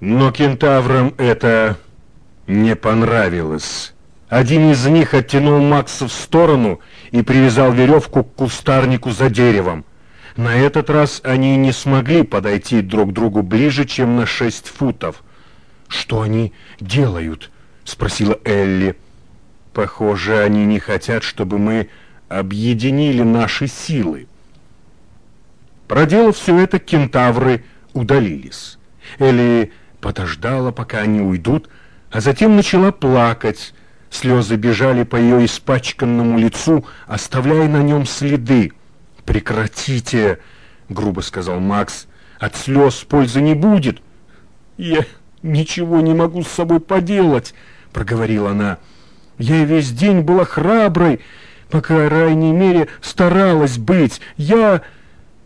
Но кентаврам это не понравилось. Один из них оттянул Макса в сторону и привязал веревку к кустарнику за деревом. На этот раз они не смогли подойти друг к другу ближе, чем на шесть футов. «Что они делают?» — спросила Элли. «Похоже, они не хотят, чтобы мы объединили наши силы». Проделав все это, кентавры удалились. Элли подождала, пока они уйдут, а затем начала плакать. Слезы бежали по ее испачканному лицу, оставляя на нем следы. «Прекратите!» — грубо сказал Макс. «От слез пользы не будет!» «Я ничего не могу с собой поделать!» — проговорила она. «Я весь день была храброй, по крайней мере, старалась быть. Я...»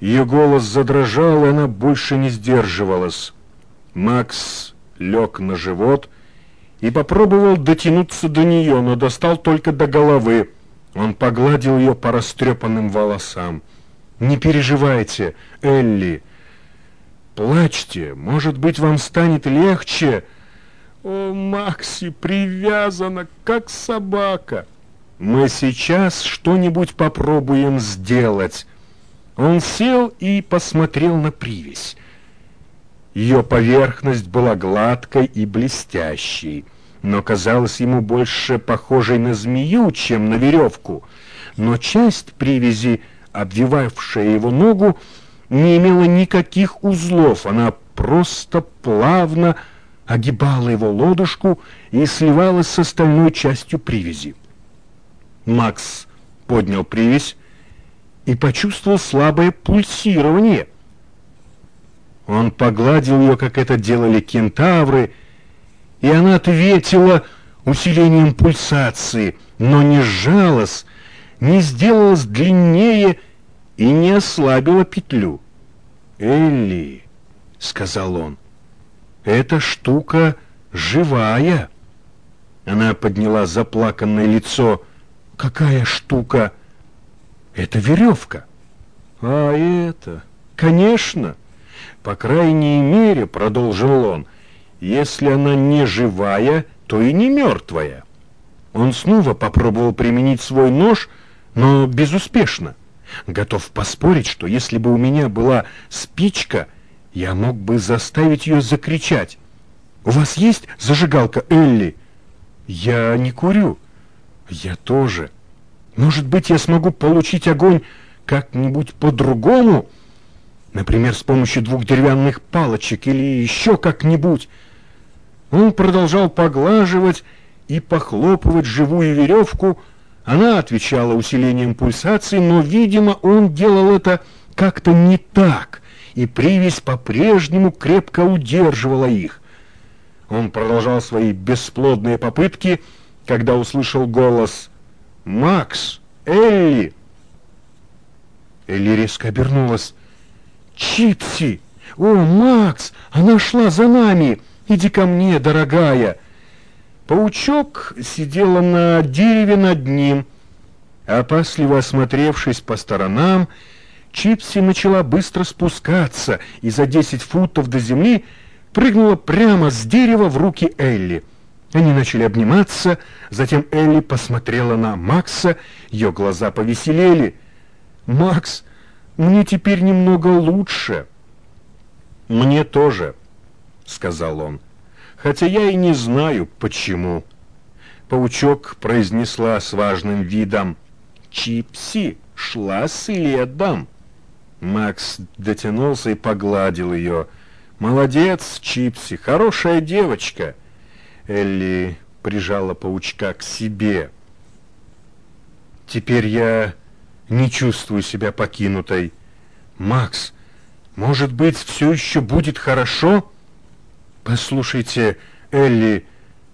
Ее голос задрожал, и она больше не сдерживалась. Макс лег на живот и попробовал дотянуться до нее, но достал только до головы. Он погладил ее по растрепанным волосам. «Не переживайте, Элли. Плачьте, может быть, вам станет легче». «О, Макси привязана, как собака!» «Мы сейчас что-нибудь попробуем сделать». Он сел и посмотрел на привязь. Ее поверхность была гладкой и блестящей, но казалась ему больше похожей на змею, чем на веревку. Но часть привязи, обвивавшая его ногу, не имела никаких узлов, она просто плавно огибала его лодыжку и сливалась с остальной частью привязи. Макс поднял привязь и почувствовал слабое пульсирование — он погладил ее, как это делали кентавры, и она ответила усилением пульсации, но не сжалась, не сделалась длиннее и не ослабила петлю. «Элли», — сказал он, — «эта штука живая». Она подняла заплаканное лицо. «Какая штука?» «Это веревка». «А это?» «Конечно». По крайней мере, продолжил он, если она не живая, то и не мертвая. Он снова попробовал применить свой нож, но безуспешно. Готов поспорить, что если бы у меня была спичка, я мог бы заставить ее закричать. «У вас есть зажигалка, Элли?» «Я не курю». «Я тоже. Может быть, я смогу получить огонь как-нибудь по-другому?» Например, с помощью двух деревянных палочек или еще как-нибудь. Он продолжал поглаживать и похлопывать живую веревку. Она отвечала усилением пульсации, но, видимо, он делал это как-то не так, и привязь по-прежнему крепко удерживала их. Он продолжал свои бесплодные попытки, когда услышал голос «Макс! Элли!» Элли резко обернулась. Чипси! О, Макс, она шла за нами! Иди ко мне, дорогая!» Паучок сидела на дереве над ним. Опасливо осмотревшись по сторонам, Чипси начала быстро спускаться и за десять футов до земли прыгнула прямо с дерева в руки Элли. Они начали обниматься, затем Элли посмотрела на Макса, ее глаза повеселели. «Макс, мне теперь немного лучше. Мне тоже, сказал он, хотя я и не знаю, почему. Паучок произнесла с важным видом. Чипси шла следом. Макс дотянулся и погладил ее. «Молодец, Чипси, хорошая девочка!» Элли прижала паучка к себе. «Теперь я не чувствую себя покинутой. Макс, может быть, все еще будет хорошо? Послушайте, Элли,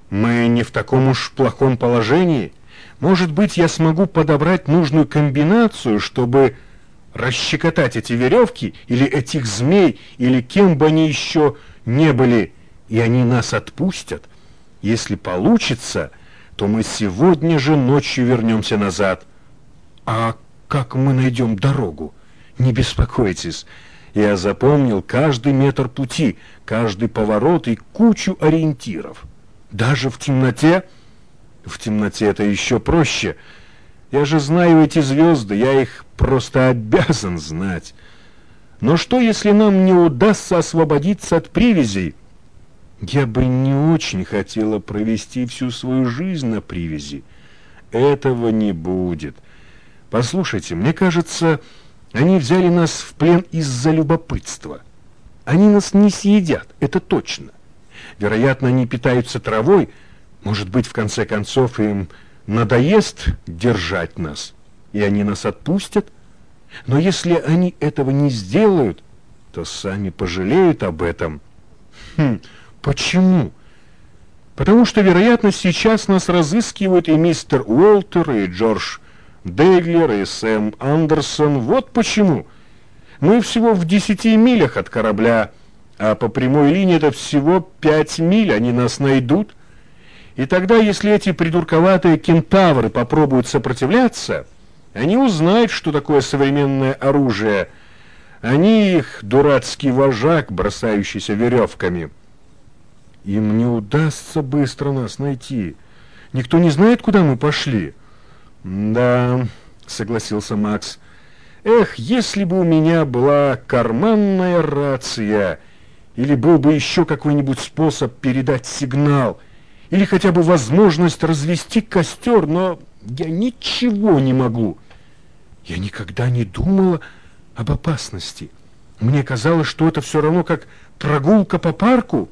мы не в таком уж плохом положении. Может быть, я смогу подобрать нужную комбинацию, чтобы расщекотать эти веревки или этих змей, или кем бы они еще не были, и они нас отпустят. Если получится, то мы сегодня же ночью вернемся назад. А как мы найдем дорогу? Не беспокойтесь, Я запомнил каждый метр пути, каждый поворот и кучу ориентиров. Даже в темноте? В темноте это еще проще. Я же знаю эти звезды, я их просто обязан знать. Но что, если нам не удастся освободиться от привязей? Я бы не очень хотела провести всю свою жизнь на привязи. Этого не будет. Послушайте, мне кажется, они взяли нас в плен из-за любопытства. Они нас не съедят, это точно. Вероятно, они питаются травой. Может быть, в конце концов, им надоест держать нас, и они нас отпустят. Но если они этого не сделают, то сами пожалеют об этом. Хм, почему? Потому что, вероятно, сейчас нас разыскивают и мистер Уолтер, и Джордж Дейглер, и Сэм Андерсон. Вот почему. Мы всего в десяти милях от корабля, а по прямой линии это всего пять миль, они нас найдут. И тогда, если эти придурковатые кентавры попробуют сопротивляться, они узнают, что такое современное оружие. Они их дурацкий вожак, бросающийся веревками. Им не удастся быстро нас найти. Никто не знает, куда мы пошли. Да, согласился Макс. Эх, если бы у меня была карманная рация, или был бы еще какой-нибудь способ передать сигнал — или хотя бы возможность развести костер, но я ничего не могу. Я никогда не думала об опасности. Мне казалось, что это все равно как прогулка по парку.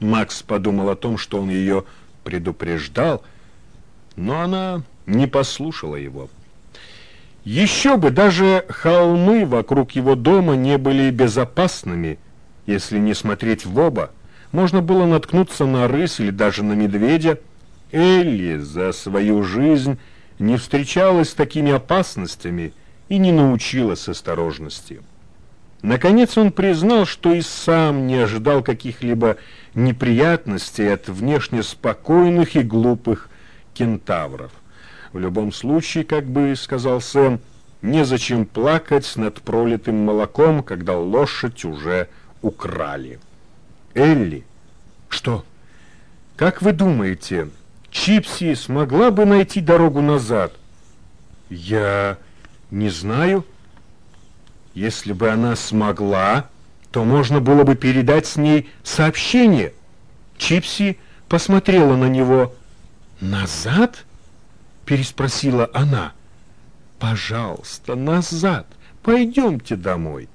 Макс подумал о том, что он ее предупреждал, но она не послушала его. Еще бы, даже холмы вокруг его дома не были безопасными, если не смотреть в оба можно было наткнуться на рысь или даже на медведя. Элли за свою жизнь не встречалась с такими опасностями и не научилась осторожности. Наконец он признал, что и сам не ожидал каких-либо неприятностей от внешне спокойных и глупых кентавров. В любом случае, как бы сказал Сэм, незачем плакать над пролитым молоком, когда лошадь уже украли. Элли. Что? Как вы думаете, Чипси смогла бы найти дорогу назад? Я не знаю. Если бы она смогла, то можно было бы передать с ней сообщение. Чипси посмотрела на него. «Назад?» — переспросила она. «Пожалуйста, назад. Пойдемте домой».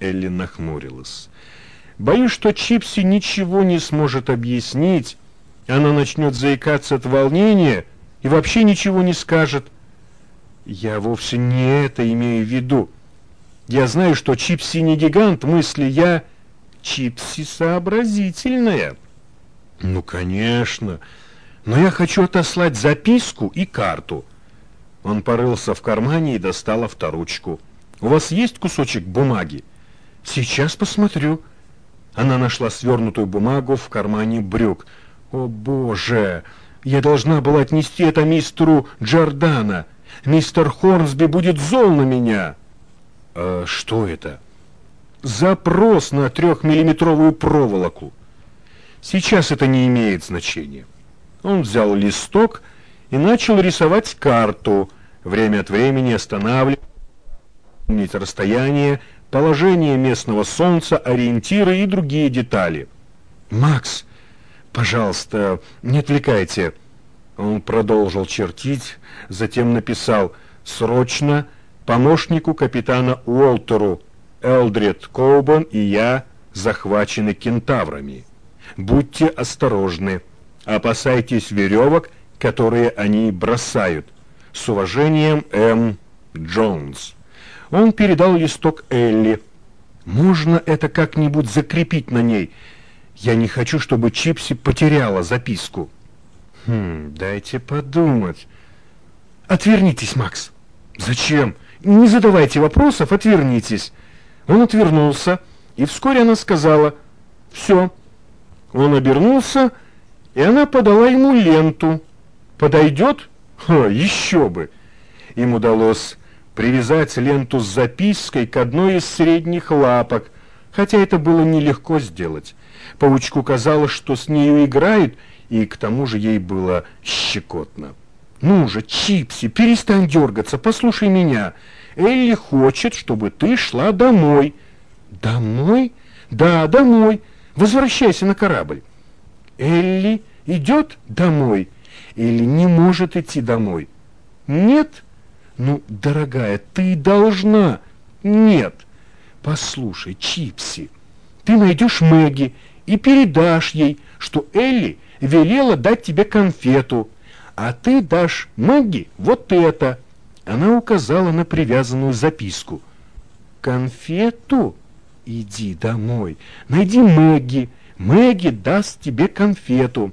Элли нахмурилась. Боюсь, что Чипси ничего не сможет объяснить. Она начнет заикаться от волнения и вообще ничего не скажет. Я вовсе не это имею в виду. Я знаю, что Чипси не гигант мысли, я Чипси сообразительная. Ну, конечно. Но я хочу отослать записку и карту. Он порылся в кармане и достал авторучку. У вас есть кусочек бумаги? Сейчас посмотрю. Она нашла свернутую бумагу в кармане брюк. «О, Боже! Я должна была отнести это мистеру Джордана. Мистер Хорнсби будет зол на меня!» «А что это?» «Запрос на трехмиллиметровую проволоку. Сейчас это не имеет значения». Он взял листок и начал рисовать карту, время от времени останавливая, расстояние, положение местного солнца, ориентиры и другие детали. «Макс, пожалуйста, не отвлекайте». Он продолжил чертить, затем написал «Срочно помощнику капитана Уолтеру Элдред Коубан и я захвачены кентаврами. Будьте осторожны, опасайтесь веревок, которые они бросают. С уважением, М. Джонс». Он передал листок Элли. «Можно это как-нибудь закрепить на ней? Я не хочу, чтобы Чипси потеряла записку». «Хм, дайте подумать». «Отвернитесь, Макс». «Зачем? Не задавайте вопросов, отвернитесь». Он отвернулся, и вскоре она сказала «Все». Он обернулся, и она подала ему ленту. «Подойдет? Ха, еще бы!» Им удалось привязать ленту с запиской к одной из средних лапок, хотя это было нелегко сделать. Паучку казалось, что с нею играют, и к тому же ей было щекотно. «Ну же, Чипси, перестань дергаться, послушай меня. Элли хочет, чтобы ты шла домой». «Домой? Да, домой. Возвращайся на корабль». «Элли идет домой или не может идти домой?» «Нет?» «Ну, дорогая, ты должна». «Нет». «Послушай, Чипси, ты найдешь Мэгги и передашь ей, что Элли велела дать тебе конфету, а ты дашь Мэгги вот это». Она указала на привязанную записку. «Конфету? Иди домой, найди Мэгги, Мэгги даст тебе конфету».